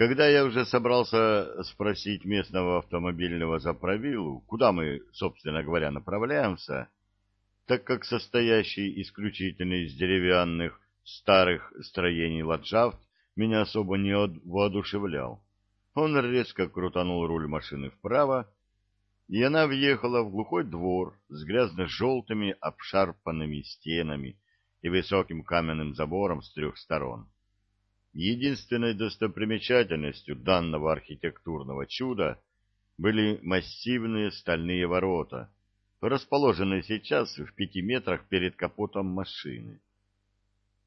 Когда я уже собрался спросить местного автомобильного заправилу, куда мы, собственно говоря, направляемся, так как состоящий исключительно из деревянных старых строений ландшафт меня особо не воодушевлял. Он резко крутанул руль машины вправо, и она въехала в глухой двор с грязно-желтыми обшарпанными стенами и высоким каменным забором с трех сторон. Единственной достопримечательностью данного архитектурного чуда были массивные стальные ворота, расположенные сейчас в пяти метрах перед капотом машины.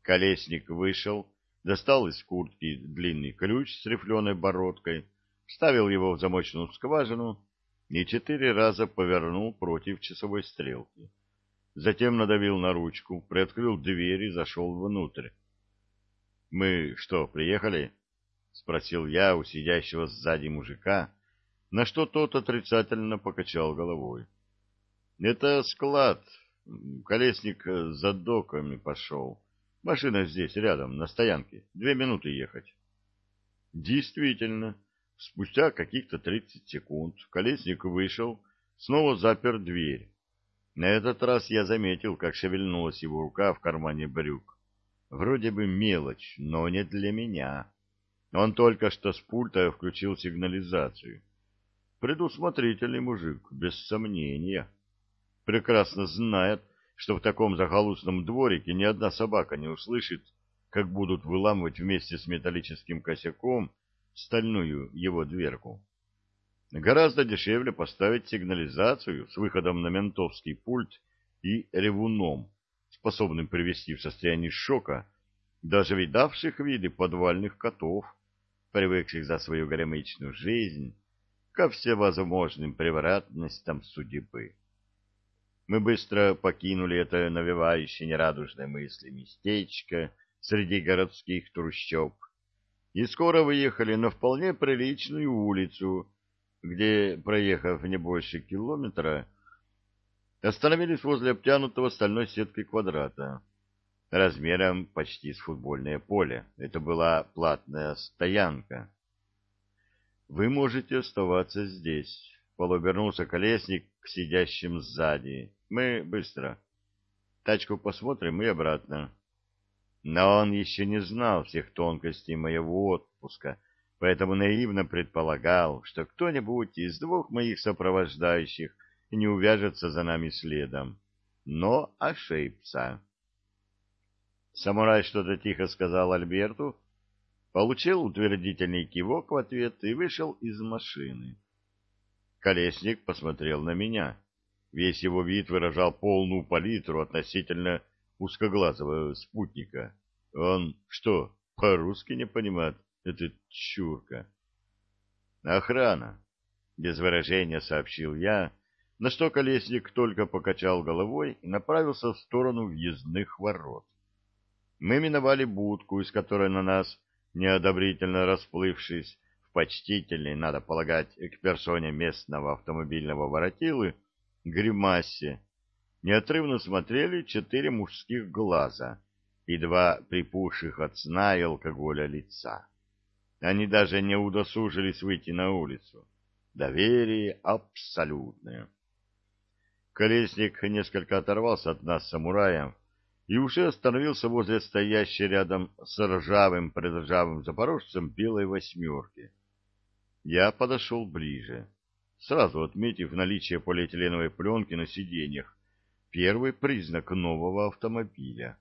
Колесник вышел, достал из куртки длинный ключ с рифленой бородкой, вставил его в замочную скважину и четыре раза повернул против часовой стрелки. Затем надавил на ручку, приоткрыл дверь и зашел внутрь. «Мы что, приехали?» — спросил я у сидящего сзади мужика, на что тот отрицательно покачал головой. «Это склад. Колесник за доками пошел. Машина здесь, рядом, на стоянке. Две минуты ехать». Действительно, спустя каких-то тридцать секунд колесник вышел, снова запер дверь. На этот раз я заметил, как шевельнулась его рука в кармане брюк. Вроде бы мелочь, но не для меня. Он только что с пульта включил сигнализацию. Предусмотрительный мужик, без сомнения. Прекрасно знает, что в таком захолустном дворике ни одна собака не услышит, как будут выламывать вместе с металлическим косяком стальную его дверку. Гораздо дешевле поставить сигнализацию с выходом на ментовский пульт и ревуном, способным привести в состояние шока даже видавших виды подвальных котов, привыкших за свою горемычную жизнь ко всевозможным превратностям судьбы. Мы быстро покинули это навевающее нерадужные мысли местечко среди городских трущоб и скоро выехали на вполне приличную улицу, где, проехав не больше километра, остановились возле обтянутого стальной сеткой квадрата, размером почти с футбольное поле. Это была платная стоянка. «Вы можете оставаться здесь», — полуобернулся колесник к сидящим сзади. «Мы быстро. Тачку посмотрим и обратно». Но он еще не знал всех тонкостей моего отпуска, поэтому наивно предполагал, что кто-нибудь из двух моих сопровождающих не увяжется за нами следом. Но ошибся. Самурай что-то тихо сказал Альберту, получил утвердительный кивок в ответ и вышел из машины. Колесник посмотрел на меня. Весь его вид выражал полную палитру относительно узкоглазого спутника. Он что, по-русски не понимает? Это чурка. Охрана, без выражения сообщил я, на что колесник только покачал головой и направился в сторону въездных ворот. Мы миновали будку, из которой на нас, неодобрительно расплывшись в почтительной, надо полагать, к персоне местного автомобильного воротилы, гримасе, неотрывно смотрели четыре мужских глаза и два припухших от сна и алкоголя лица. Они даже не удосужились выйти на улицу. Доверие абсолютное. Колесник несколько оторвался от нас самураем и уже остановился возле стоящей рядом с ржавым-предржавым запорожцем белой восьмерки. Я подошел ближе, сразу отметив наличие полиэтиленовой пленки на сиденьях, первый признак нового автомобиля,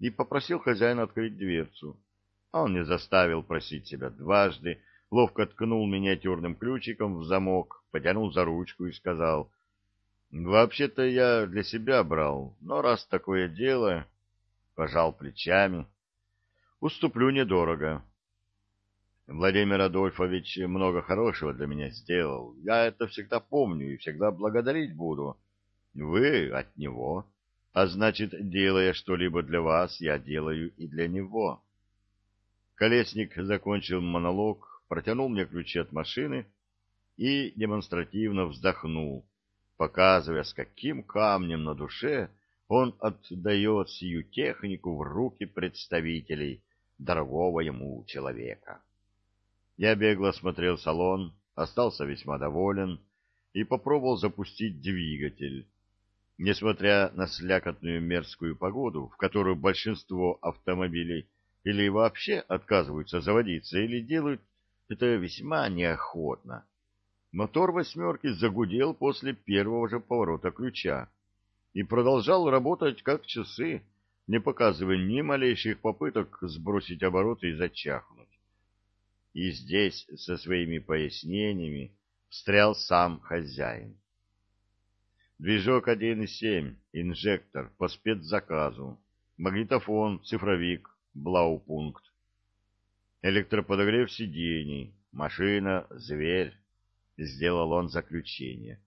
и попросил хозяина открыть дверцу. Он не заставил просить себя дважды, ловко ткнул миниатюрным ключиком в замок, потянул за ручку и сказал — Вообще-то я для себя брал, но раз такое дело, пожал плечами. Уступлю недорого. Владимир Адольфович много хорошего для меня сделал. Я это всегда помню и всегда благодарить буду. Вы от него. А значит, делая что-либо для вас, я делаю и для него. Колесник закончил монолог, протянул мне ключи от машины и демонстративно вздохнул показывая, с каким камнем на душе он отдает сию технику в руки представителей дорогого ему человека. Я бегло смотрел салон, остался весьма доволен и попробовал запустить двигатель. Несмотря на слякотную мерзкую погоду, в которую большинство автомобилей или вообще отказываются заводиться, или делают это весьма неохотно, мотор «восьмерки» загудел после первого же поворота ключа и продолжал работать как часы, не показывая ни малейших попыток сбросить обороты и зачахнуть. И здесь со своими пояснениями встрял сам хозяин. Движок 1.7, инжектор по спецзаказу, магнитофон, цифровик, блаупункт, электроподогрев сидений, машина, зверь. Сделал он заключение.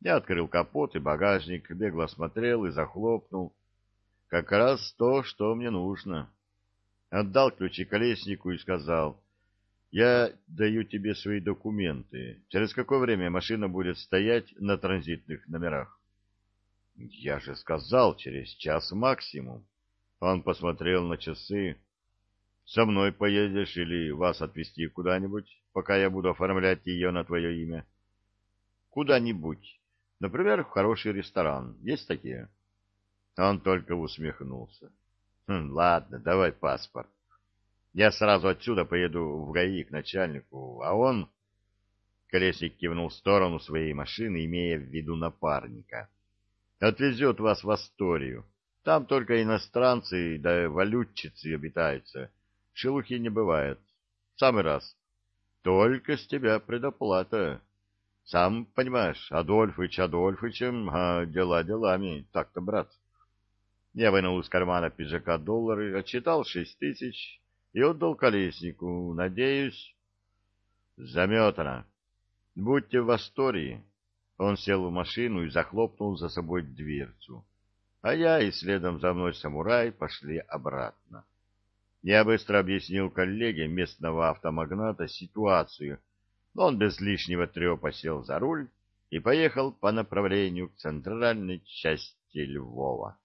Я открыл капот и багажник, бегло осмотрел и захлопнул. Как раз то, что мне нужно. Отдал ключи колеснику и сказал, я даю тебе свои документы. Через какое время машина будет стоять на транзитных номерах? Я же сказал, через час максимум. Он посмотрел на часы. Со мной поедешь или вас отвезти куда-нибудь, пока я буду оформлять ее на твое имя? Куда-нибудь. Например, в хороший ресторан. Есть такие? Он только усмехнулся. Хм, ладно, давай паспорт. Я сразу отсюда поеду в ГАИ к начальнику, а он... Колесник кивнул в сторону своей машины, имея в виду напарника. Отвезет вас в Асторию. Там только иностранцы да валютчицы обитаются. Шелухи не бывает. Самый раз. Только с тебя предоплата. Сам понимаешь, Адольфыч Адольфычем, а дела делами. Так-то, брат. Я вынул из кармана пиджака доллары, отчитал шесть тысяч и отдал колеснику. Надеюсь... Заметано. Будьте в Астории. Он сел в машину и захлопнул за собой дверцу. А я и следом за мной самурай пошли обратно. Я быстро объяснил коллеге местного автомагната ситуацию, но он без лишнего трепа сел за руль и поехал по направлению к центральной части Львова.